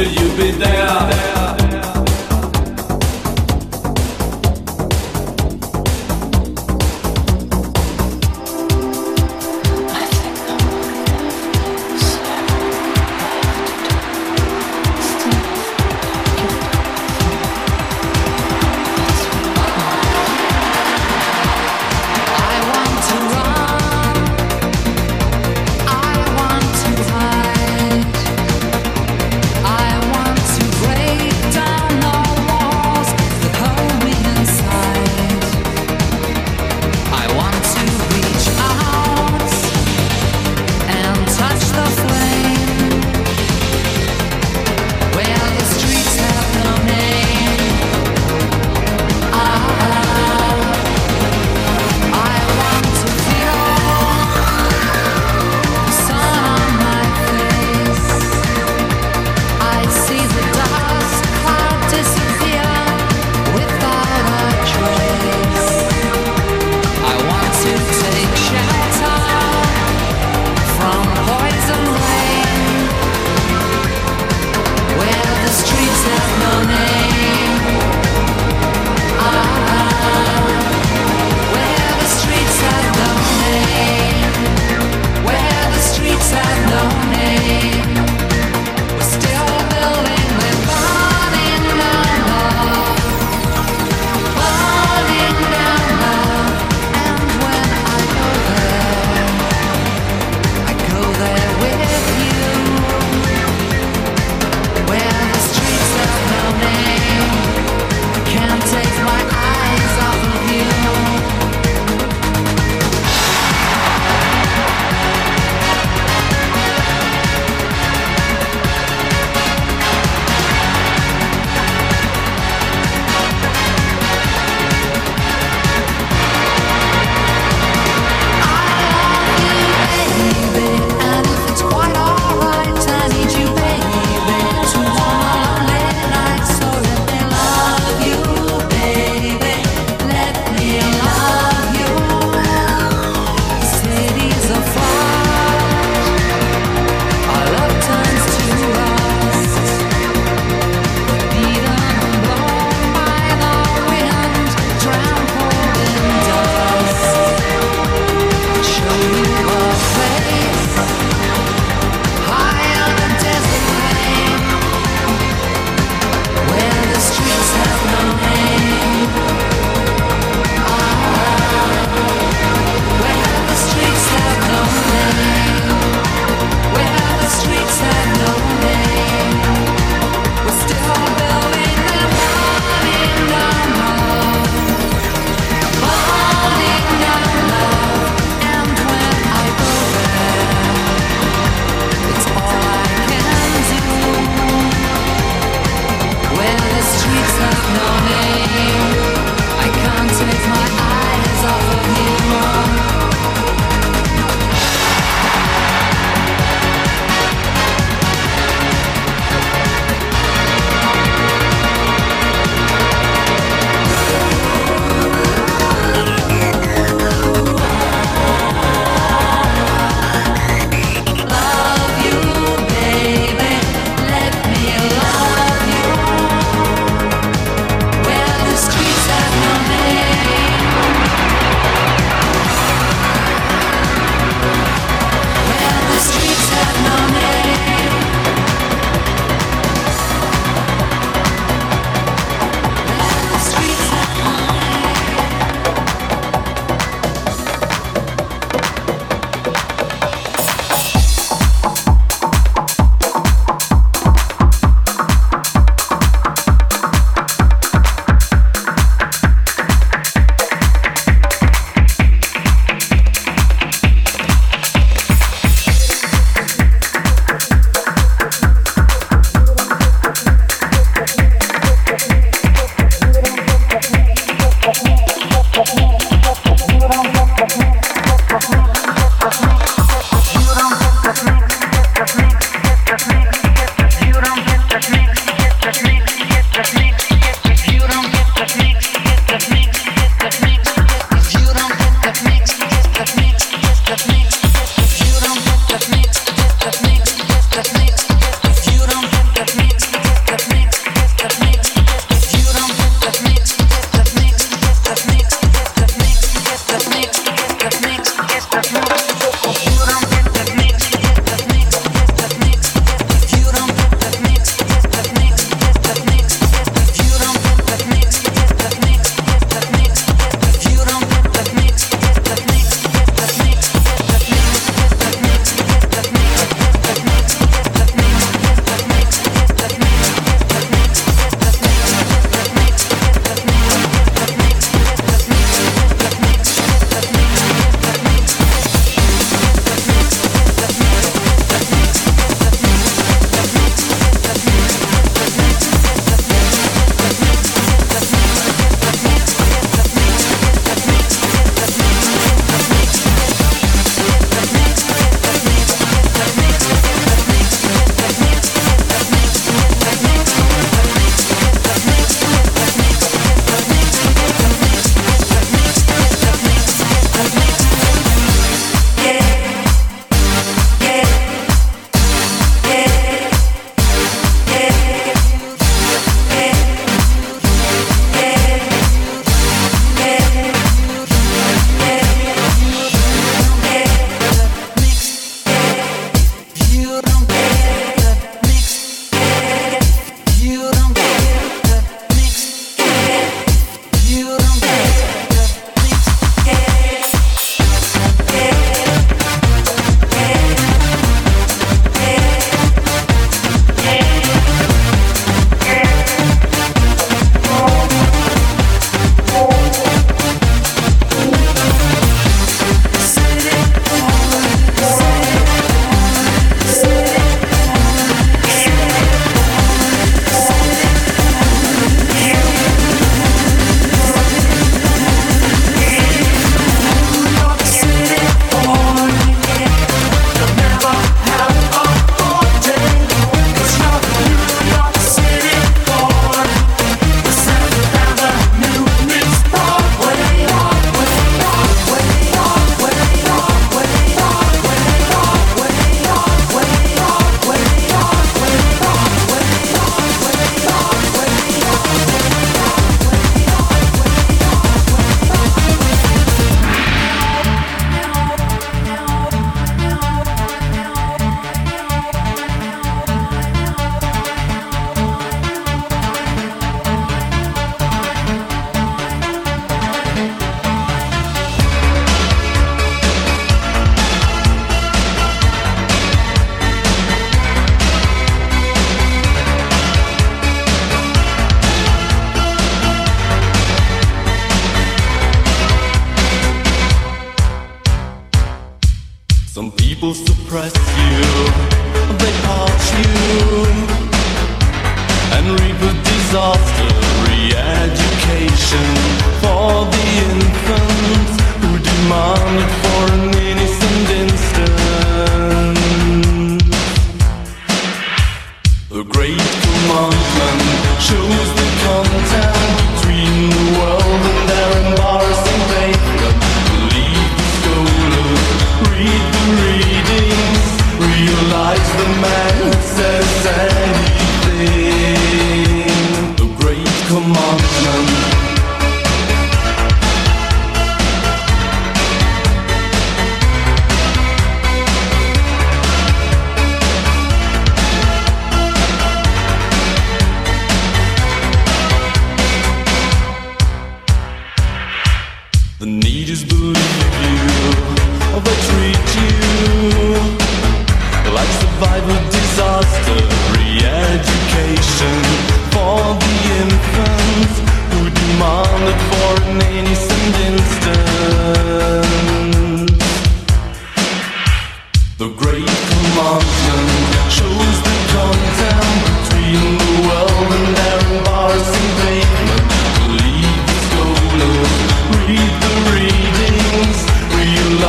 will you be there?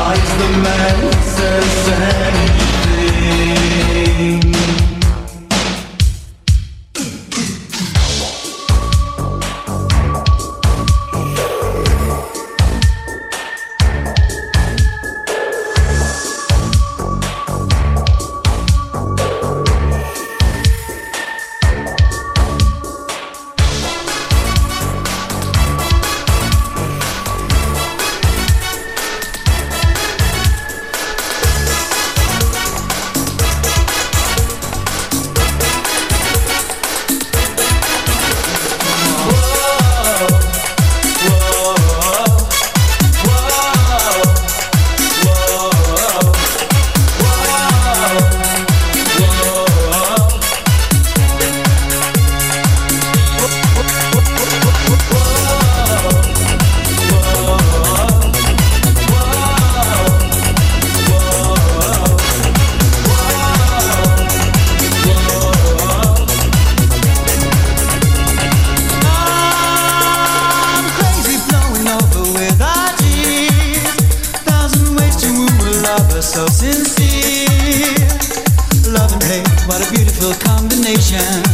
Lies the man says anything so sincere. Love and hate, what a beautiful combination.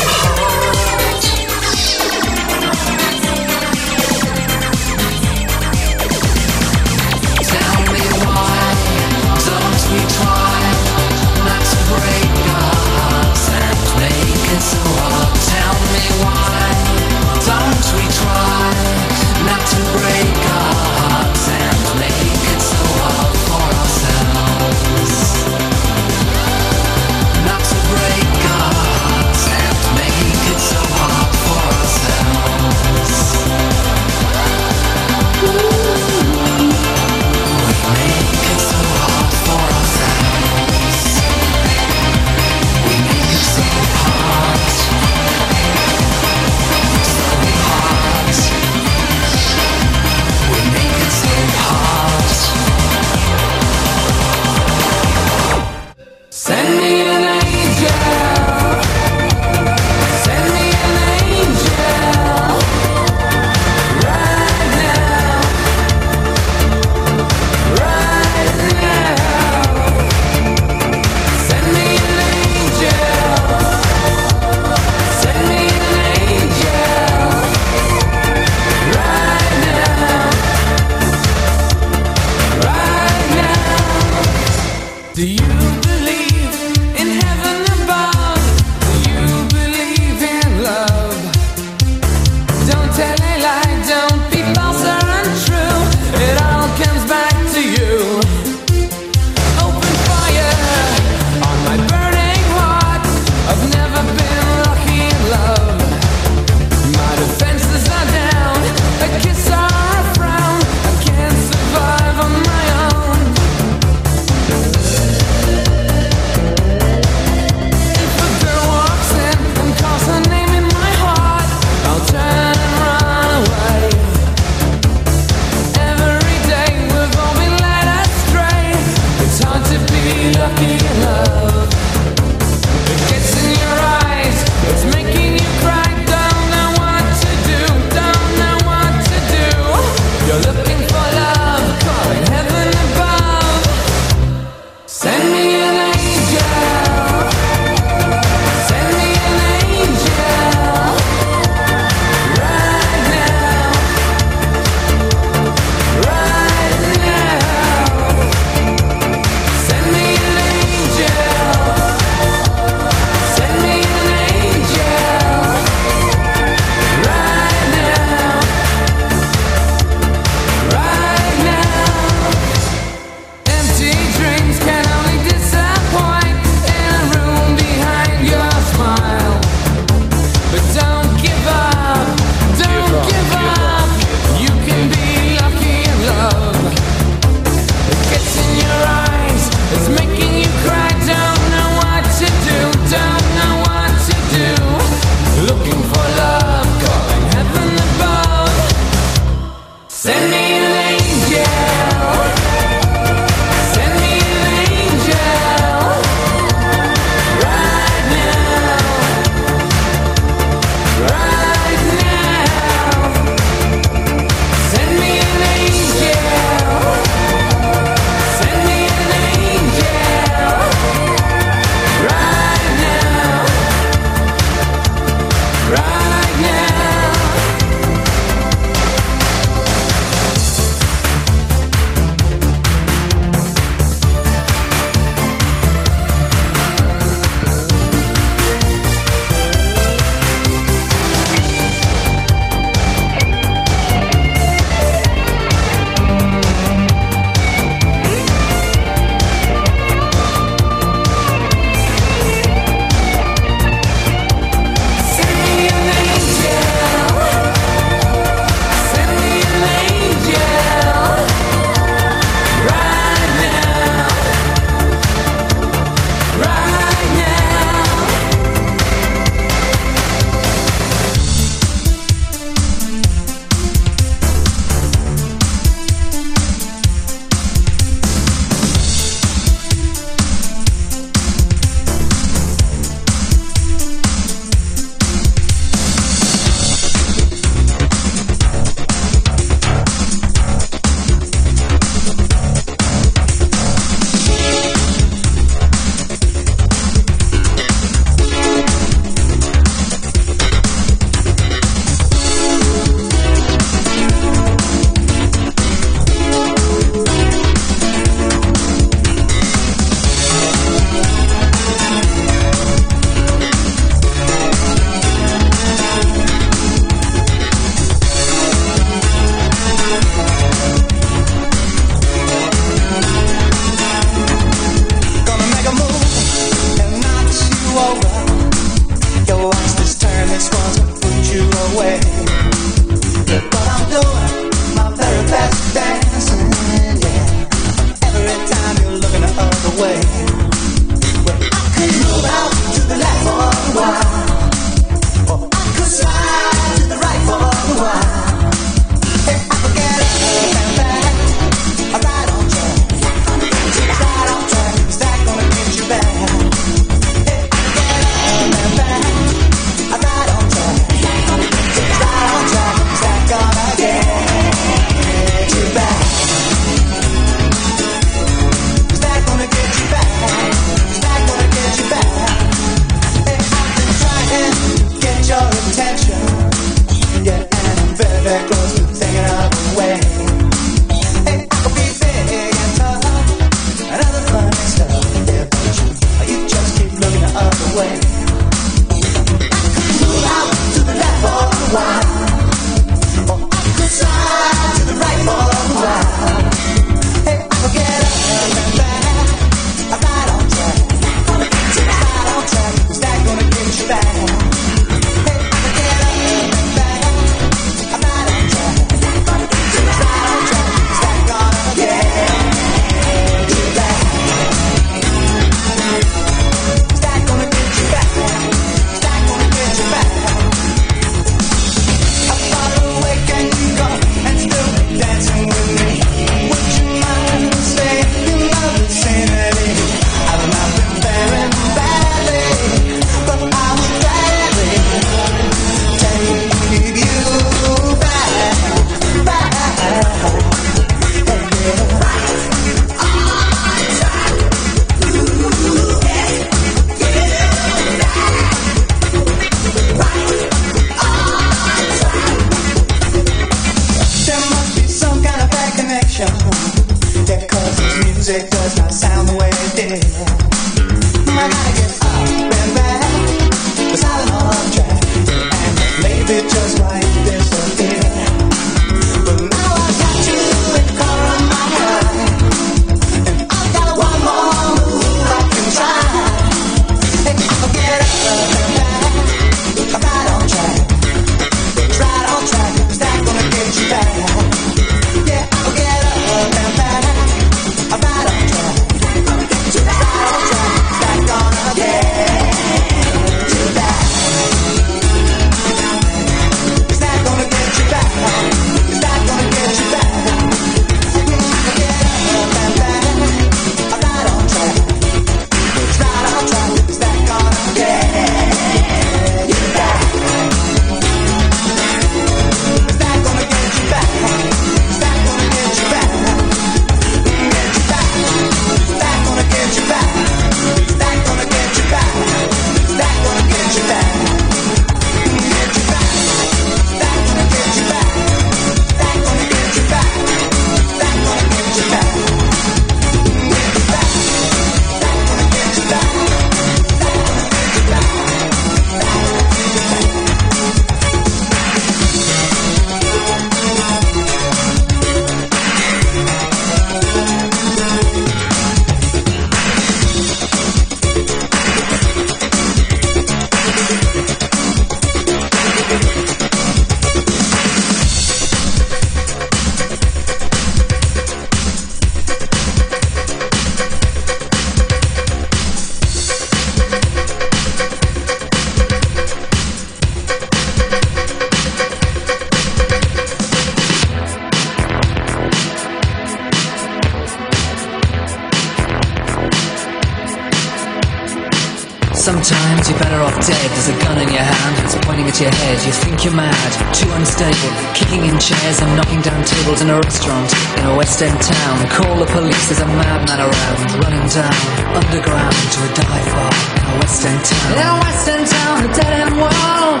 Think you're mad, too unstable, kicking in chairs and knocking down tables in a restaurant in a West End town. Call the police, there's a madman around, running down underground to a dive bar in a West End town. In a West End town, a dead end world.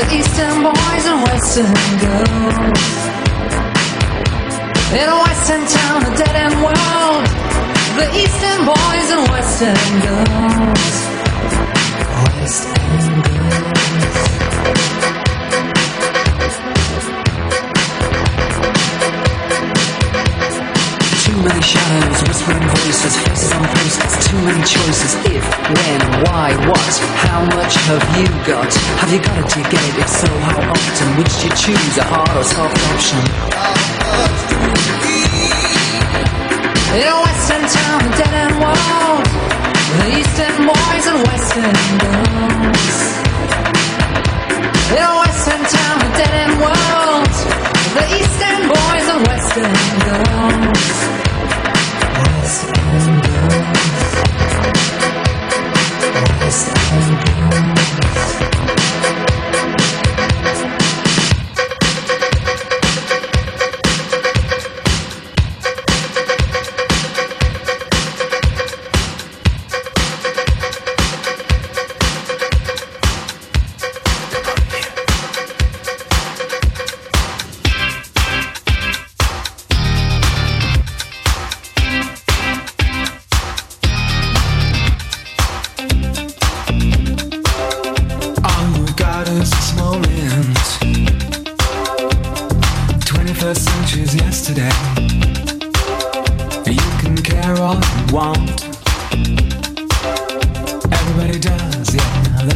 The East End boys and West End girls. In a West End town, a dead end world. The East End boys and West End girls. West shadows, whispering voices, on posters, too many choices. If, when, why, what, how much have you got? Have you got it? Do get it? If so, how often? Which do you choose, a hard or soft option? In West End town, a dead end world, the East End boys and West End girls. In West End town, the dead end world, the East End boys and West End girls. West End girls.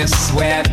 makes sweat.